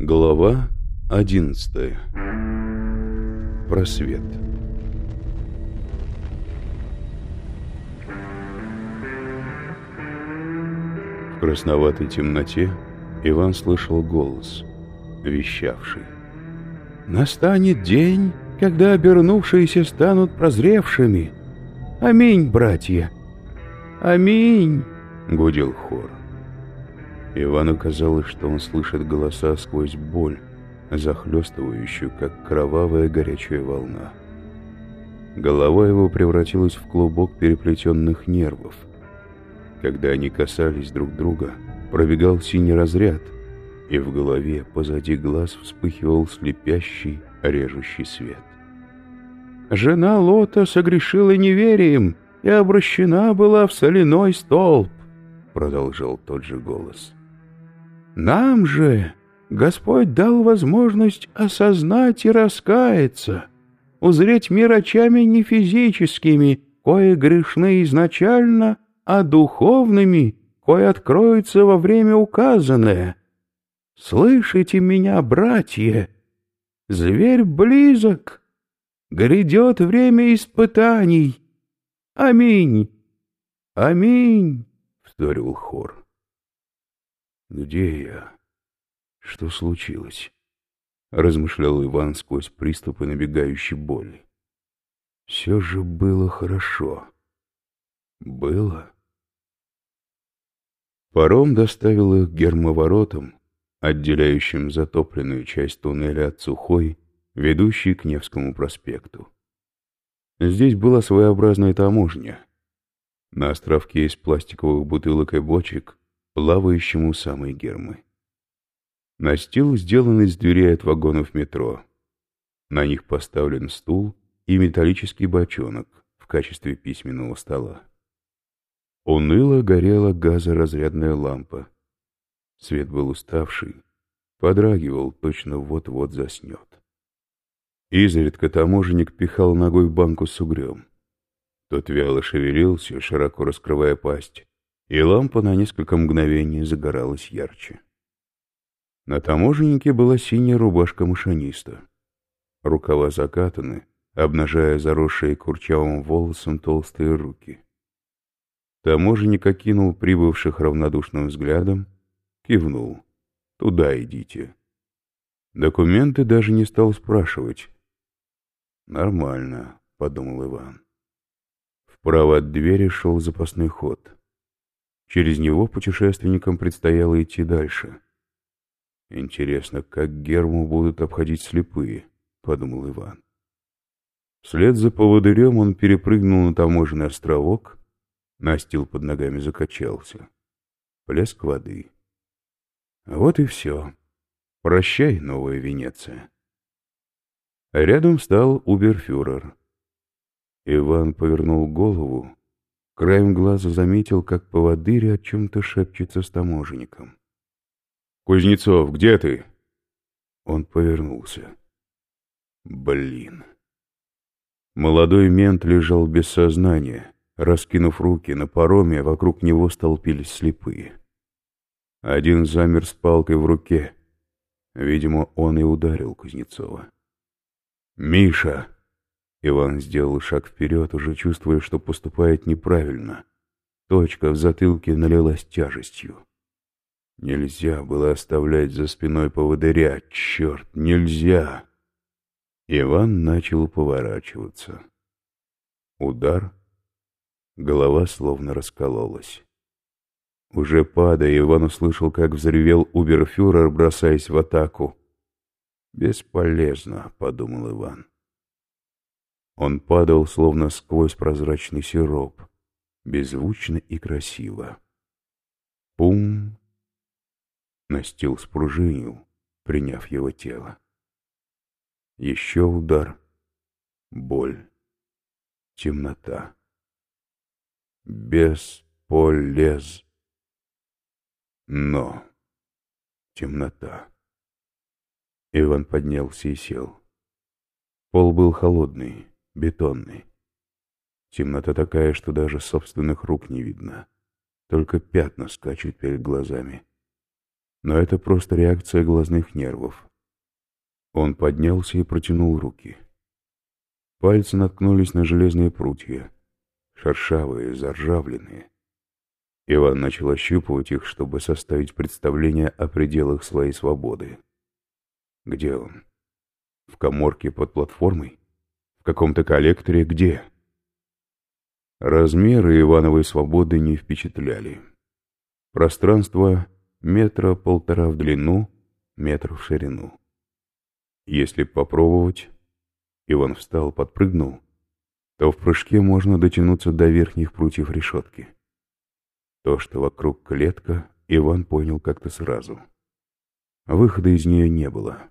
Глава одиннадцатая. Просвет. В красноватой темноте Иван слышал голос, вещавший. «Настанет день, когда обернувшиеся станут прозревшими. Аминь, братья! Аминь!» — гудел хор. Ивану казалось, что он слышит голоса сквозь боль, захлестывающую, как кровавая горячая волна. Голова его превратилась в клубок переплетенных нервов. Когда они касались друг друга, пробегал синий разряд, и в голове позади глаз вспыхивал слепящий, режущий свет. «Жена Лота согрешила неверием и обращена была в соляной столб», — продолжал тот же голос. Нам же Господь дал возможность осознать и раскаяться, узреть мир очами не физическими, кое грешны изначально, а духовными, кое откроются во время указанное. Слышите меня, братья? Зверь близок, грядет время испытаний. Аминь, аминь, — вторил хор. «Где я? Что случилось?» — размышлял Иван сквозь приступы набегающей боли. «Все же было хорошо. Было?» Паром доставил их к гермоворотам, отделяющим затопленную часть туннеля от сухой, ведущей к Невскому проспекту. Здесь была своеобразная таможня. На островке из пластиковых бутылок и бочек плавающему самой гермы. Настил сделан из дверей от вагонов метро. На них поставлен стул и металлический бочонок в качестве письменного стола. Уныло горела газоразрядная лампа. Свет был уставший, подрагивал, точно вот-вот заснет. Изредка таможенник пихал ногой банку с угрем. Тот вяло шевелился, широко раскрывая пасть, и лампа на несколько мгновений загоралась ярче. На таможеннике была синяя рубашка машиниста. Рукава закатаны, обнажая заросшие курчавым волосом толстые руки. Таможенник окинул прибывших равнодушным взглядом, кивнул. «Туда идите». Документы даже не стал спрашивать. «Нормально», — подумал Иван. Вправо от двери шел запасной ход. Через него путешественникам предстояло идти дальше. «Интересно, как Герму будут обходить слепые?» — подумал Иван. Вслед за поводырем он перепрыгнул на таможенный островок, настил под ногами закачался. Плеск воды. Вот и все. Прощай, новая Венеция. рядом встал уберфюрер. Иван повернул голову Краем глаза заметил, как поводырь о чем-то шепчется с таможенником. «Кузнецов, где ты?» Он повернулся. «Блин». Молодой мент лежал без сознания. Раскинув руки на пароме, вокруг него столпились слепые. Один замер с палкой в руке. Видимо, он и ударил Кузнецова. «Миша!» Иван сделал шаг вперед, уже чувствуя, что поступает неправильно. Точка в затылке налилась тяжестью. Нельзя было оставлять за спиной поводыря. Черт, нельзя! Иван начал поворачиваться. Удар. Голова словно раскололась. Уже падая, Иван услышал, как взревел уберфюрер, бросаясь в атаку. «Бесполезно», — подумал Иван. Он падал, словно сквозь прозрачный сироп, беззвучно и красиво. Пум! Настил спружинил, приняв его тело. Еще удар. Боль. Темнота. Бесполез. Но. Темнота. Иван поднялся и сел. Пол был холодный бетонный. Темнота такая, что даже собственных рук не видно. Только пятна скачут перед глазами. но это просто реакция глазных нервов. Он поднялся и протянул руки. Пальцы наткнулись на железные прутья, шершавые, заржавленные. Иван начал ощупывать их, чтобы составить представление о пределах своей свободы. Где он? В коморке под платформой? Каком-то коллекторе? Где? Размеры Ивановой свободы не впечатляли. Пространство метра полтора в длину, метр в ширину. Если попробовать, Иван встал, подпрыгнул, то в прыжке можно дотянуться до верхних прутьев решетки. То, что вокруг клетка, Иван понял как-то сразу. Выхода из нее не было.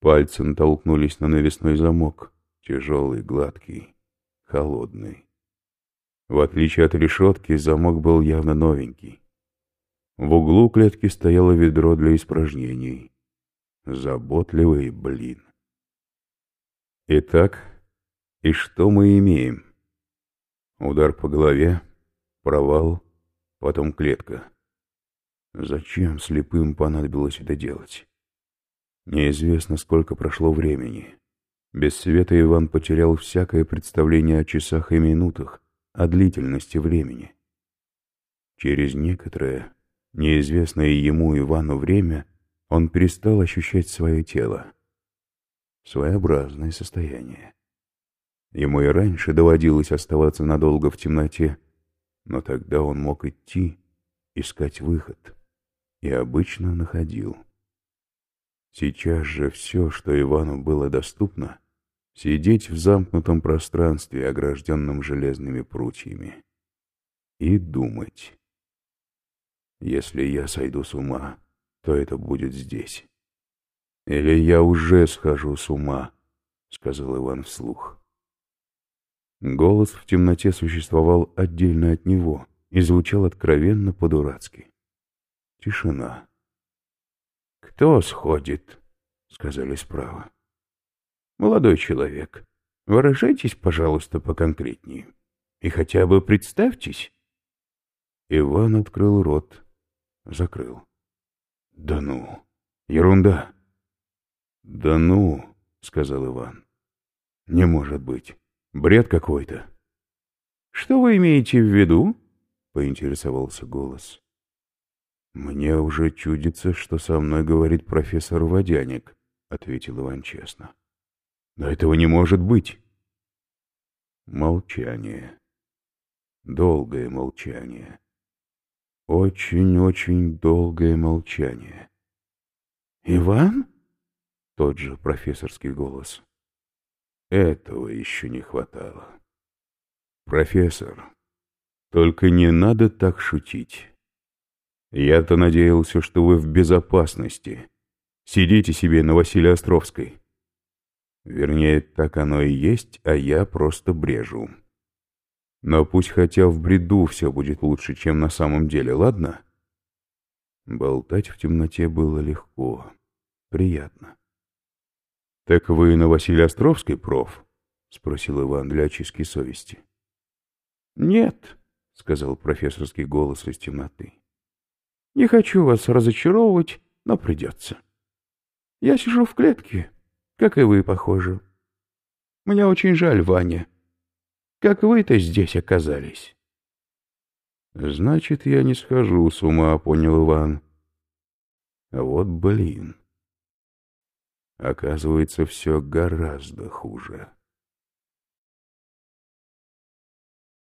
Пальцы натолкнулись на навесной замок, тяжелый, гладкий, холодный. В отличие от решетки, замок был явно новенький. В углу клетки стояло ведро для испражнений. Заботливый блин. Итак, и что мы имеем? Удар по голове, провал, потом клетка. Зачем слепым понадобилось это делать? Неизвестно, сколько прошло времени. Без света Иван потерял всякое представление о часах и минутах, о длительности времени. Через некоторое, неизвестное ему Ивану время, он перестал ощущать свое тело. Своеобразное состояние. Ему и раньше доводилось оставаться надолго в темноте, но тогда он мог идти, искать выход, и обычно находил. Сейчас же все, что Ивану было доступно, сидеть в замкнутом пространстве, огражденном железными прутьями, и думать. Если я сойду с ума, то это будет здесь. Или я уже схожу с ума, сказал Иван вслух. Голос в темноте существовал отдельно от него и звучал откровенно по-дурацки. Тишина. «Кто сходит?» — сказали справа. «Молодой человек, выражайтесь, пожалуйста, поконкретнее. И хотя бы представьтесь». Иван открыл рот, закрыл. «Да ну! Ерунда!» «Да ну!» — сказал Иван. «Не может быть. Бред какой-то». «Что вы имеете в виду?» — поинтересовался голос. «Мне уже чудится, что со мной говорит профессор Водяник», — ответил Иван честно. «Но этого не может быть!» Молчание. Долгое молчание. Очень-очень долгое молчание. «Иван?» — тот же профессорский голос. Этого еще не хватало. «Профессор, только не надо так шутить. Я-то надеялся, что вы в безопасности. Сидите себе на Василия Островской. Вернее, так оно и есть, а я просто брежу. Но пусть хотя в бреду все будет лучше, чем на самом деле, ладно? Болтать в темноте было легко, приятно. — Так вы на Василия Островской, проф? — спросил Иван для очистки совести. — Нет, — сказал профессорский голос из темноты. Не хочу вас разочаровывать, но придется. Я сижу в клетке, как и вы, похоже. Мне очень жаль, Ваня. Как вы-то здесь оказались? Значит, я не схожу с ума, понял Иван. Вот блин. Оказывается, все гораздо хуже.